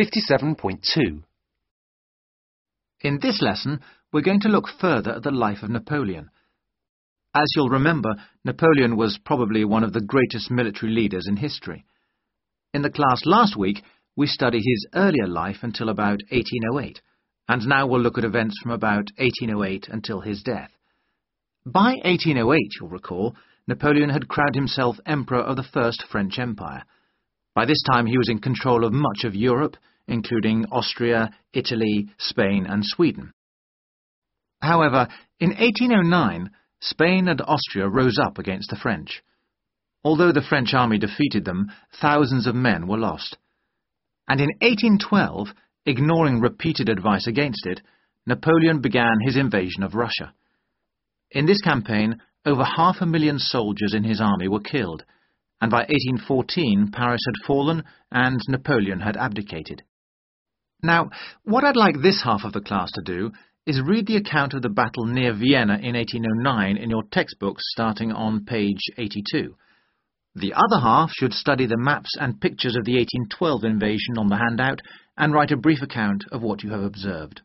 57.2. In this lesson, we're going to look further at the life of Napoleon. As you'll remember, Napoleon was probably one of the greatest military leaders in history. In the class last week, we studied his earlier life until about 1808, and now we'll look at events from about 1808 until his death. By 1808, you'll recall, Napoleon had crowned himself Emperor of the First French Empire. By this time he was in control of much of Europe, including Austria, Italy, Spain and Sweden. However, in 1809, Spain and Austria rose up against the French. Although the French army defeated them, thousands of men were lost. And in 1812, ignoring repeated advice against it, Napoleon began his invasion of Russia. In this campaign, over half a million soldiers in his army were killed, and by 1814 Paris had fallen and Napoleon had abdicated. Now, what I'd like this half of the class to do is read the account of the battle near Vienna in 1809 in your textbooks starting on page 82. The other half should study the maps and pictures of the 1812 invasion on the handout and write a brief account of what you have observed.